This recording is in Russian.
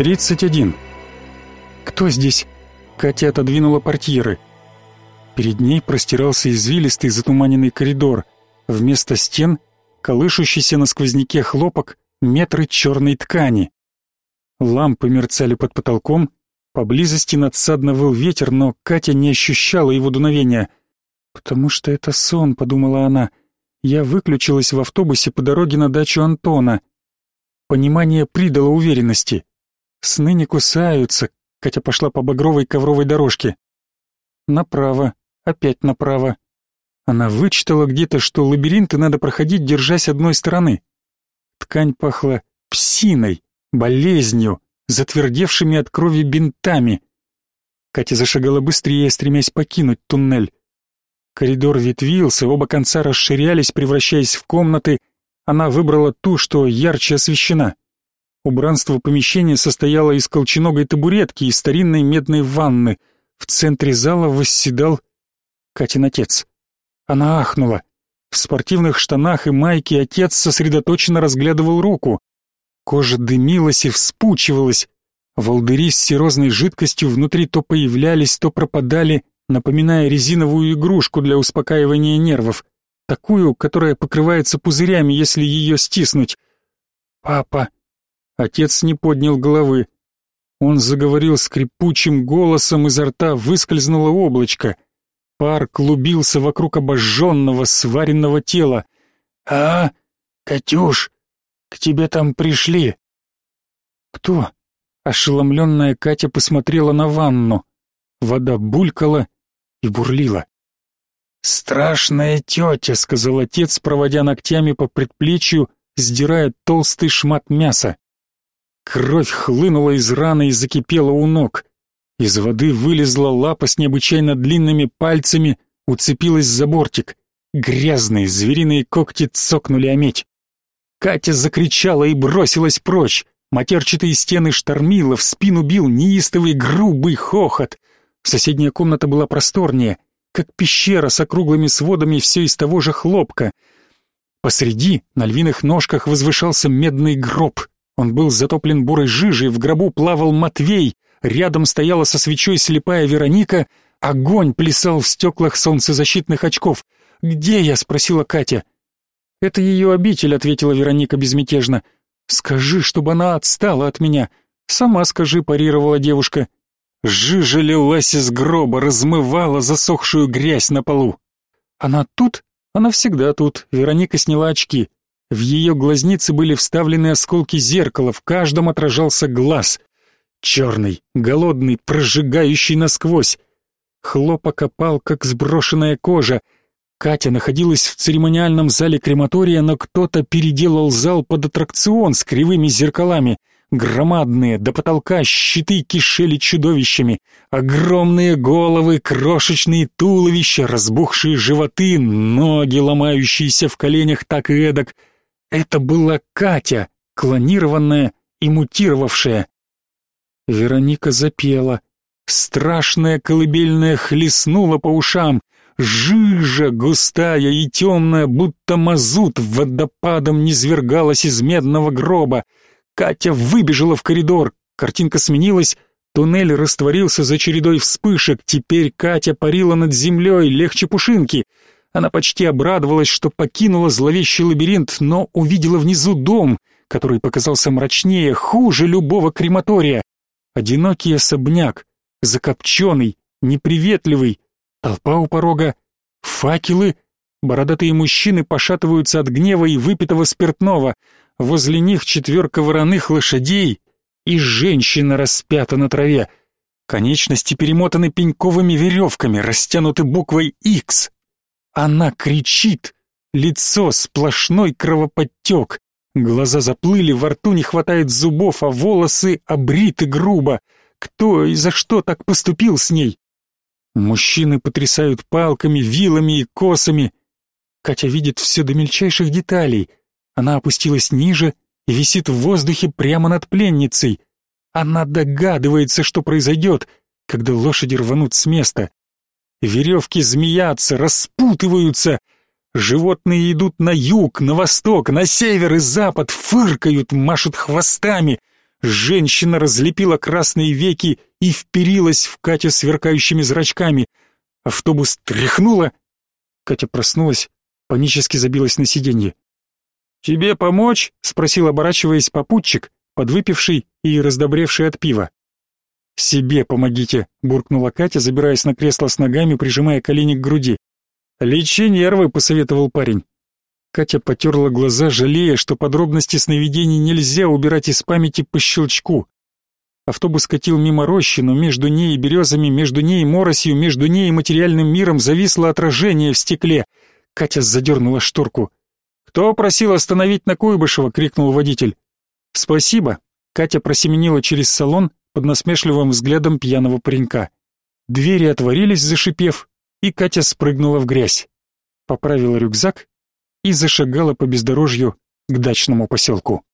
31. «Кто здесь?» Катя отодвинула портьеры. Перед ней простирался извилистый затуманенный коридор. Вместо стен — колышущийся на сквозняке хлопок метры черной ткани. Лампы мерцали под потолком, поблизости надсадно выл ветер, но Катя не ощущала его дуновения. «Потому что это сон», — подумала она. «Я выключилась в автобусе по дороге на дачу Антона». Понимание придало уверенности. Сны не кусаются. Катя пошла по багровой ковровой дорожке. Направо, опять направо. Она вычитала где-то, что лабиринты надо проходить, держась одной стороны. Ткань пахла псиной, болезнью, затвердевшими от крови бинтами. Катя зашагала быстрее, стремясь покинуть туннель. Коридор ветвился, оба конца расширялись, превращаясь в комнаты. Она выбрала ту, что ярче освещена. Убранство помещения состояло из колченогой табуретки и старинной медной ванны. В центре зала восседал Катин отец. Она ахнула. В спортивных штанах и майке отец сосредоточенно разглядывал руку. Кожа дымилась и вспучивалась. Волдыри с серозной жидкостью внутри то появлялись, то пропадали, напоминая резиновую игрушку для успокаивания нервов. Такую, которая покрывается пузырями, если ее стиснуть. «Папа», Отец не поднял головы. Он заговорил скрипучим голосом, изо рта выскользнуло облачко. Пар клубился вокруг обожженного, сваренного тела. «А, Катюш, к тебе там пришли». «Кто?» Ошеломленная Катя посмотрела на ванну. Вода булькала и бурлила. «Страшная тетя», — сказал отец, проводя ногтями по предплечью, сдирая толстый шмат мяса. Кровь хлынула из раны и закипела у ног. Из воды вылезла лапа с необычайно длинными пальцами, уцепилась за бортик. Грязные звериные когти цокнули о медь. Катя закричала и бросилась прочь. Матерчатые стены штормило, в спину бил неистовый грубый хохот. Соседняя комната была просторнее, как пещера с округлыми сводами все из того же хлопка. Посреди, на львиных ножках, возвышался медный гроб, он был затоплен бурой жижей, в гробу плавал Матвей, рядом стояла со свечой слепая Вероника, огонь плясал в стеклах солнцезащитных очков. «Где я?» — спросила Катя. «Это ее обитель», — ответила Вероника безмятежно. «Скажи, чтобы она отстала от меня». «Сама скажи», — парировала девушка. Жижа лилась из гроба, размывала засохшую грязь на полу. «Она тут?» «Она всегда тут». Вероника сняла очки. В ее глазницы были вставлены осколки зеркала, в каждом отражался глаз. Черный, голодный, прожигающий насквозь. Хлопок опал, как сброшенная кожа. Катя находилась в церемониальном зале крематория, но кто-то переделал зал под аттракцион с кривыми зеркалами. Громадные, до потолка щиты кишели чудовищами. Огромные головы, крошечные туловища, разбухшие животы, ноги, ломающиеся в коленях так и эдак — это была Катя, клонированная и мутировавшая. Вероника запела. Страшная колыбельная хлестнула по ушам. Жижа густая и темная, будто мазут водопадом низвергалась из медного гроба. Катя выбежала в коридор. Картинка сменилась. Туннель растворился за чередой вспышек. Теперь Катя парила над землей, легче пушинки. Она почти обрадовалась, что покинула зловещий лабиринт, но увидела внизу дом, который показался мрачнее, хуже любого крематория. Одинокий особняк, закопченный, неприветливый, толпа у порога, факелы, бородатые мужчины пошатываются от гнева и выпитого спиртного, возле них четверка вороных лошадей и женщина распята на траве. Конечности перемотаны пеньковыми веревками, растянуты буквой «Х». Она кричит. Лицо сплошной кровоподтек. Глаза заплыли, во рту не хватает зубов, а волосы обриты грубо. Кто и за что так поступил с ней? Мужчины потрясают палками, вилами и косами. Катя видит все до мельчайших деталей. Она опустилась ниже и висит в воздухе прямо над пленницей. Она догадывается, что произойдет, когда лошади рванут с места. Веревки змеятся, распутываются. Животные идут на юг, на восток, на север и запад, фыркают, машут хвостами. Женщина разлепила красные веки и вперилась в Катю сверкающими зрачками. Автобус тряхнуло. Катя проснулась, панически забилась на сиденье. «Тебе помочь?» — спросил, оборачиваясь попутчик, подвыпивший и раздобревший от пива. «Себе помогите», — буркнула Катя, забираясь на кресло с ногами, прижимая колени к груди. «Лечи нервы», — посоветовал парень. Катя потерла глаза, жалея, что подробности сновидений нельзя убирать из памяти по щелчку. Автобус катил мимо рощи, но между ней и березами, между ней и моросью, между ней и материальным миром зависло отражение в стекле. Катя задернула шторку. «Кто просил остановить на Куйбышева?» — крикнул водитель. «Спасибо». Катя просеменила через салон под насмешливым взглядом пьяного паренька. Двери отворились, зашипев, и Катя спрыгнула в грязь, поправила рюкзак и зашагала по бездорожью к дачному поселку.